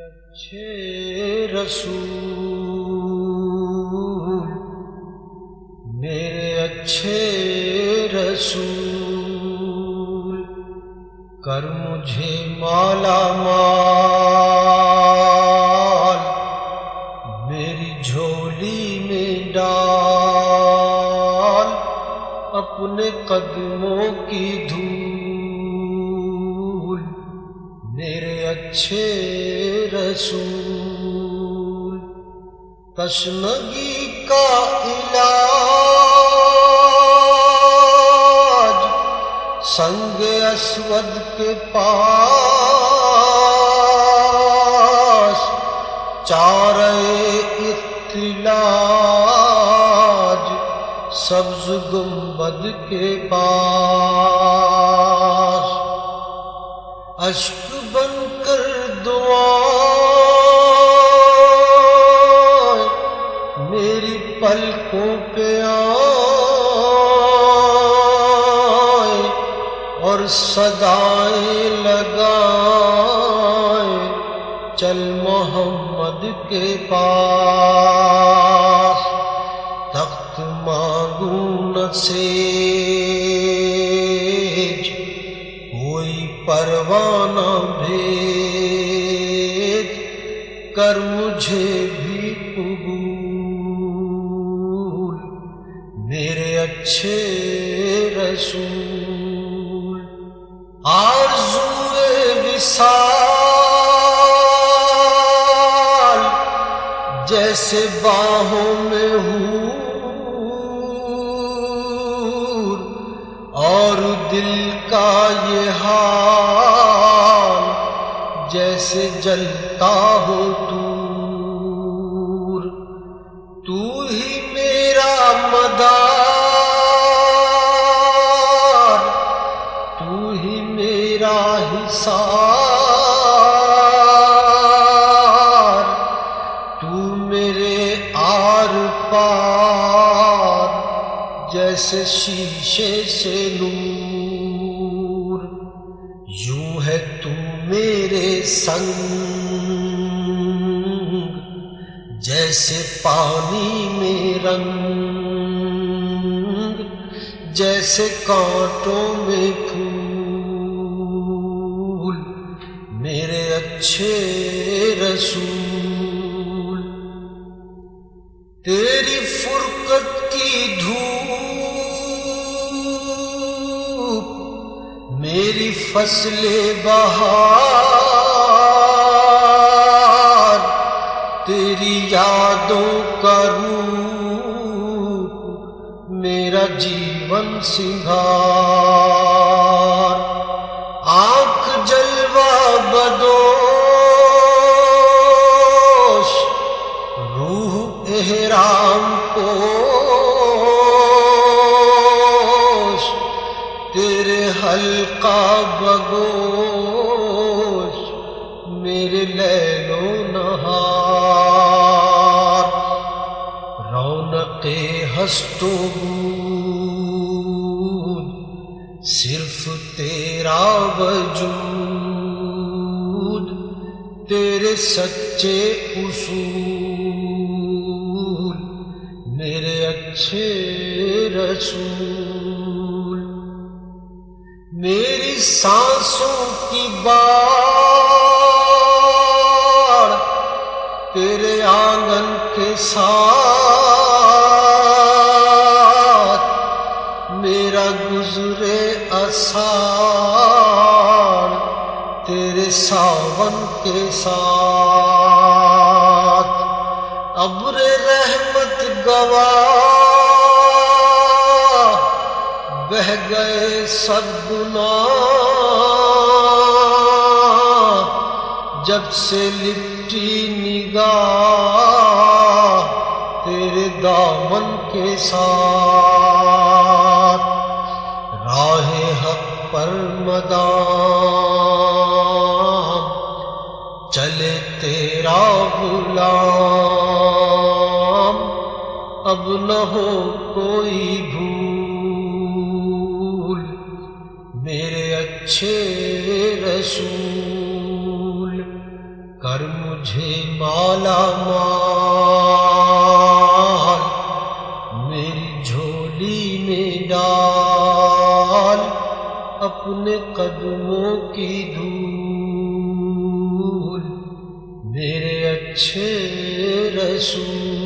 اچھے رسول، میرے اچھے رسول، کر مجھے مالا مال، میری جھولی میں ڈال اپنے قدموں کی دھول، میرے اچھے رسول تشنگی کا علاج، سنگ اسود کے پاس چار اختلاج سبز گنبد کے پاس۔ اشک بن کر دعا میری پہ آئے اور صدائیں لگائے، چل محمد کے پاس تخت مانگون سے کوئی پروانہ بھیج، کر مجھے بھی قبول۔ اچھے رسول آرزوئے وصال، جیسے باہوں میں ہوں اور دل کا یہ حال جیسے جلتا ہو دور۔ تو ہی میرا مدار میرا حصار تو میرے آر پار، جیسے شیشے سے نور۔ یوں ہے تو میرے سنگ، جیسے پانی میں رنگ، جیسے کانٹوں میں اچھے رسول، تیری فرقت کی دھوپ میری فصل بہار، تیری یادوں کا روپ میرا جیون سنگھار۔ حلقہ بگوش میرے لیلو نہار، رونق ہستو بود صرف تیرا وجود، تیرے سچے اصول، میرے اچھے رسول۔ میری سانسوں کی باڑ تیرے آنگن کے ساتھ میرا گزرے اسار تیرے ساون کے ساتھ ابر رحمت گواہ بہ گئے سب گناہ جب سے لپٹی نگاہ تیرے دامن کے ساتھ، راہ حق پر مدام، چلے تیرا غلام، اب نہ ہو کوئی بھول۔ میرے اچھے رسول، کر مجھے مالا مال، میری جھولی میں ڈال اپنے قدموں کی دھول، میرے اچھے رسول۔